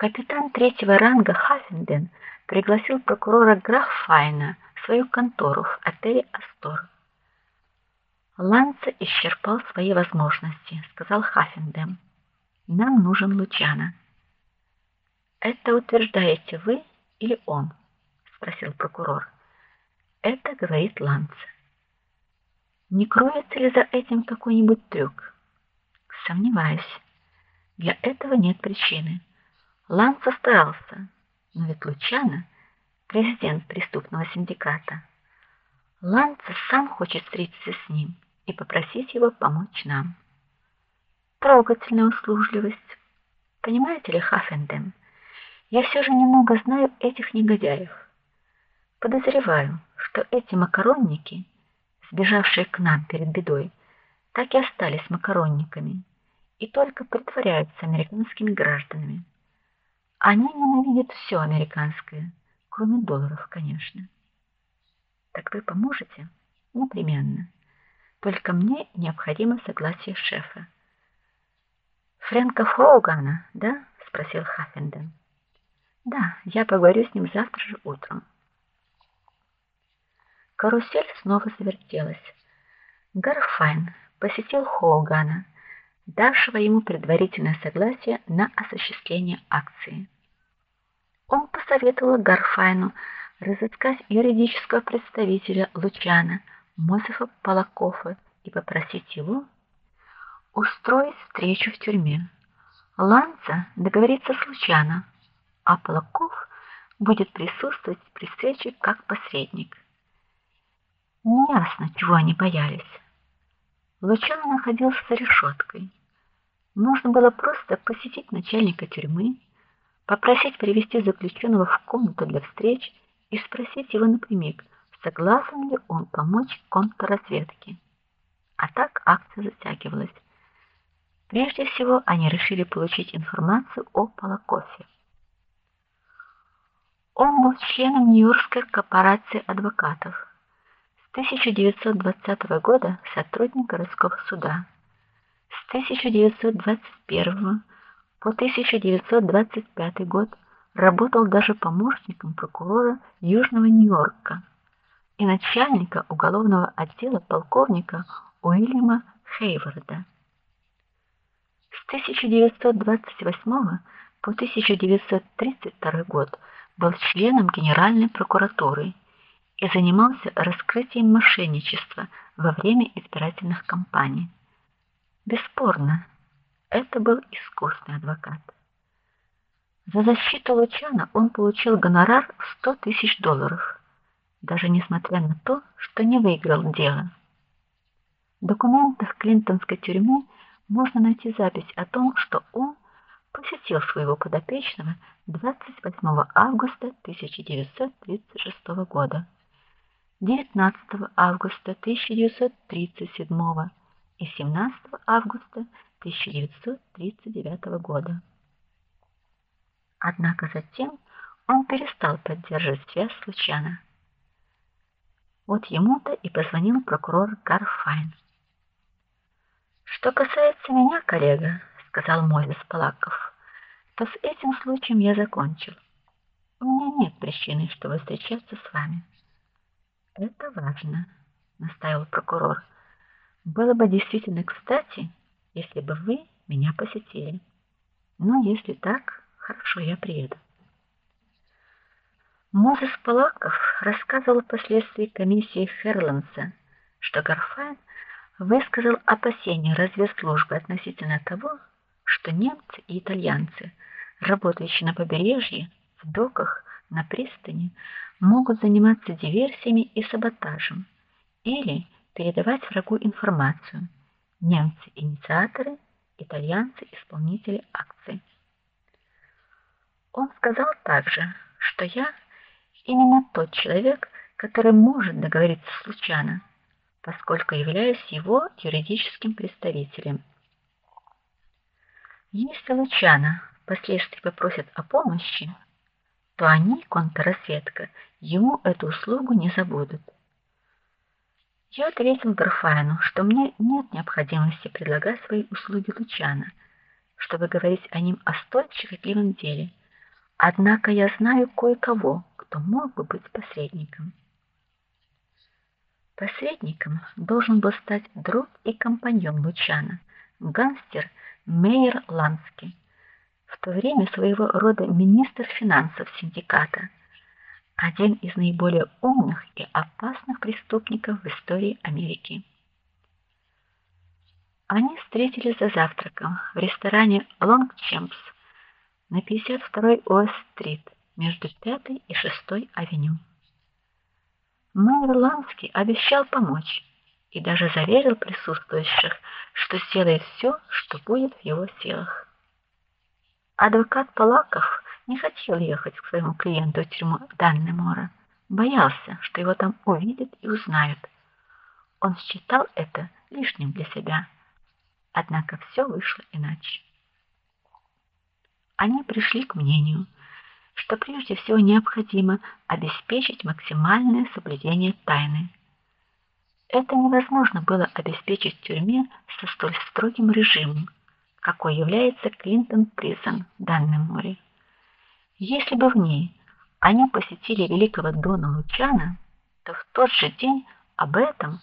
Капитан третьего ранга Хаффенден пригласил прокурора Граффайна в свою контору в отеле Астор. Ланца исчерпал свои возможности, сказал Хаффенден. Нам нужен Лучано. Это утверждаете вы или он? спросил прокурор. Это говорит Ланца. Не кроется ли за этим какой-нибудь трюк? Сомневаюсь. Для этого нет причины. Ланс старался, но ведь Лучано президент преступного синдиката. Ланс сам хочет встретиться с ним и попросить его помочь нам. Трогательная услужливость. Понимаете ли, Хафендем, я все же немного знаю этих негодяев. Подозреваю, что эти макаронники, сбежавшие к нам перед бедой, так и остались макаронниками и только притворяются американскими гражданами. Они ненавидят все американское, кроме долларов, конечно. Так вы поможете? Непременно. Только мне необходимо согласие шефа. Фрэнка Хоугана, да? спросил Хаффенден. Да, я поговорю с ним завтра же утром. Карусель снова завертелась. Гарфайн посетил Хоугана давшего ему предварительное согласие на осуществление акции. Он посоветовал Гарфайну разыскать юридического представителя Лучана, Мозефа Полакова, и попросить его устроить встречу в тюрьме. Ланца договорится с Лучано, а Полаков будет присутствовать при встрече как посредник. Неясно, чего они боялись. Лучано находился за решеткой. Нужно было просто посетить начальника тюрьмы, попросить привести заключенного в комнату для встреч и спросить его напрямик, согласен ли он помочь контрразведке. А так акция затягивалась. Прежде всего, они решили получить информацию о Полакофе. Он был членом Нью-Йоркской корпорации адвокатов. С 1920 года сотрудник городского суда. С 1921 по 1925 год работал даже помощником прокурора Южного Нью-Йорка и начальника уголовного отдела полковника Уильяма Хейварда. С 1928 по 1932 год был членом Генеральной прокуратуры и занимался раскрытием мошенничества во время избирательных кампаний. Бесспорно, это был искусный адвокат. За защиту Лучана он получил гонорар в 100 тысяч долларов, даже несмотря на то, что не выиграл дело. В документах Клинтонской тюрьмы можно найти запись о том, что он посетил своего подопечного 28 августа 1936 года, 19 августа 1937 года и 17 августа 1939 года. Однако затем он перестал поддерживать связь с Лучано. Вот ему-то и позвонил прокурор Гарфайн. Что касается меня, коллега, сказал Мойзес Палаков, то с этим случаем я закончил. У меня нет причины, чтобы встречаться с вами. Это важно, настаивал прокурор. Было бы действительно кстати, если бы вы меня посетили. Ну, если так, хорошо, я приеду. Мозес Полаков рассказывал впоследствии комиссии Херланса, что Гарфайн высказал опасения разведслужбы относительно того, что немцы и итальянцы, работающие на побережье, в доках, на пристани, могут заниматься диверсиями и саботажем или передавать врагу информацию. Немцы инициаторы, итальянцы исполнители акций. Он сказал также, что я именно тот человек, который может договориться с Лучано, поскольку являюсь его юридическим представителем. Если Лучано впоследствии попросит о помощи, то они, контрразведка, ему эту услугу не забудут. Я ответил Графайну, что мне нет необходимости предлагать свои услуги Лучана, чтобы говорить о ним о столь щекотливом деле, Однако я знаю кое-кого, кто мог бы быть посредником. Посредником должен был стать друг и компаньон Лучана, гангстер Мейер Ланский, в то время своего рода министр финансов синдиката, один из наиболее умных и опасных преступников в истории Америки. Они встретились за завтраком в ресторане Лонгчемпс на 52-й Уэст-стрит между 5-й и 6-й авеню. Мэр Ланский обещал помочь и даже заверил присутствующих, что сделает все, что будет в его силах. Адвокат Полаков не хотел ехать к своему клиенту в тюрьму Даннемора, боялся, что его там увидят и узнают. Он считал это лишним для себя. Однако все вышло иначе. Они пришли к мнению, что прежде всего необходимо обеспечить максимальное соблюдение тайны. Это невозможно было обеспечить в тюрьме со столь строгим режимом, какой является Клинтон Призон в данном. Если бы в ней они посетили великого Дона Лучана, то в тот же день об этом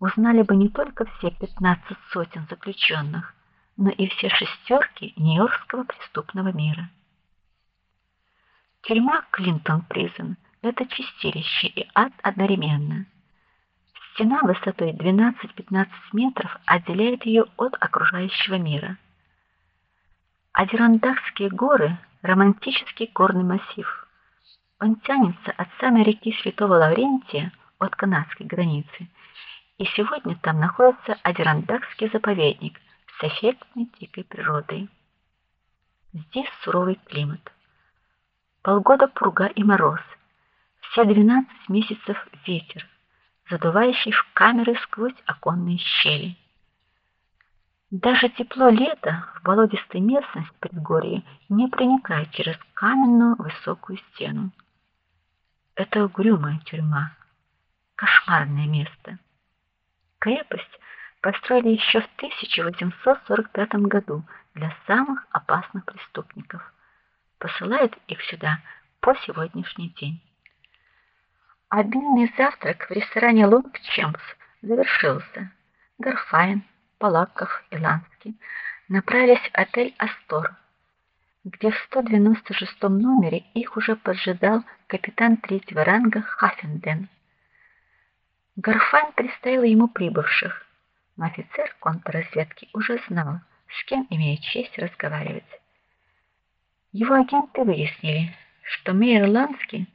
узнали бы не только все 15 сотен заключенных, но и все шестерки Нью-Йоркского преступного мира. Тюрьма Клинтон Призен это чистилище и ад одновременно. Стена высотой 12-15 метров отделяет ее от окружающего мира. Адирандакские горы романтический горный массив. Он тянется от самой реки Святого Лаврентия от канадской границы. И сегодня там находится Адирандакский заповедник с эффектной дикой природой. Здесь суровый климат. Полгода пруга и мороз. Все 12 месяцев ветер задувающий в камеры сквозь оконные щели. Даже тепло лета в болотистой местности предгорья не проникает через каменную высокую стену. Это угрюмая тюрьма, кошмарное место. Крепость построили еще в 1845 году для самых опасных преступников. Посылают их сюда по сегодняшний день. Обильный завтрак в ресторане Лонгчемпс завершился. Гарфайн, Полаков и Ланский направились в отель Астор, где в 196 номере их уже поджидал капитан третьего ранга Хафенден. Гарфайн представил ему прибывших, но офицер контрразведки уже знал, с кем имеет честь разговаривать. Его агенты выяснили, что Мейер Ланский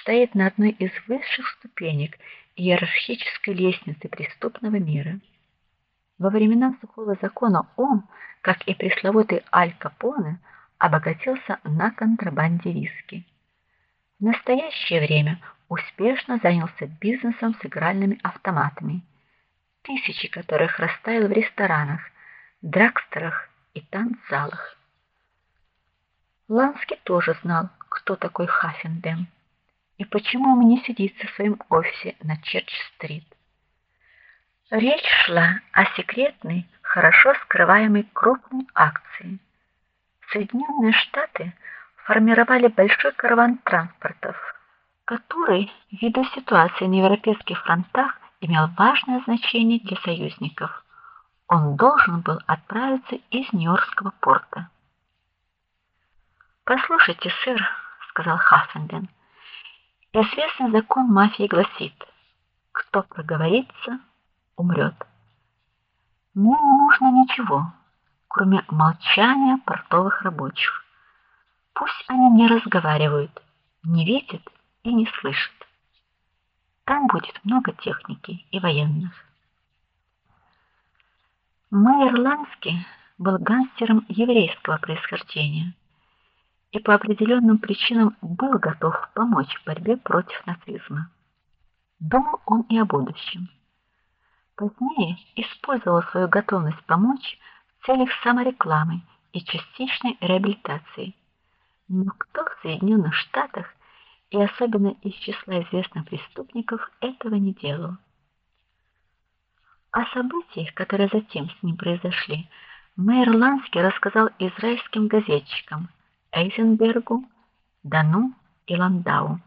стоит на одной из высших ступенек иерархической лестницы преступного мира. Во времена сухого закона он, как и пресловутый Аль Капоне, обогатился на контрабанде виски. В настоящее время успешно занялся бизнесом с игральными автоматами, тысячи которых расставил в ресторанах, драгстерах и танцзалах. Ланский тоже знал, кто такой Хаффендем и почему ему не сидится в своем офисе на Черч-стрит. Речь шла о секретной, хорошо скрываемой крупной акции. Соединенные Штаты формировали большой караван транспортов, который, ввиду ситуации на европейских фронтах, имел важное значение для союзников. Он должен был отправиться из Нью-Йоркского порта. "Послушайте, сэр", сказал Хаффенден. Известный закон мафии гласит: кто проговорится, умрет. Не нужно ничего, кроме молчания портовых рабочих. Пусть они не разговаривают, не видят и не слышат. Там будет много техники и военных. Майер Ланский был гангстером еврейского происхождения и по определенным причинам был готов помочь в борьбе против нацизма. Думал он и о будущем. Позднее использовал свою готовность помочь в целях саморекламы и частичной реабилитации. Но кто в Соединенных Штатах и особенно из числа известных преступников этого не делал? О событиях, которые затем с ним произошли, мэр Ланский рассказал израильским газетчикам. Эйзенбергу Дану и Ландау.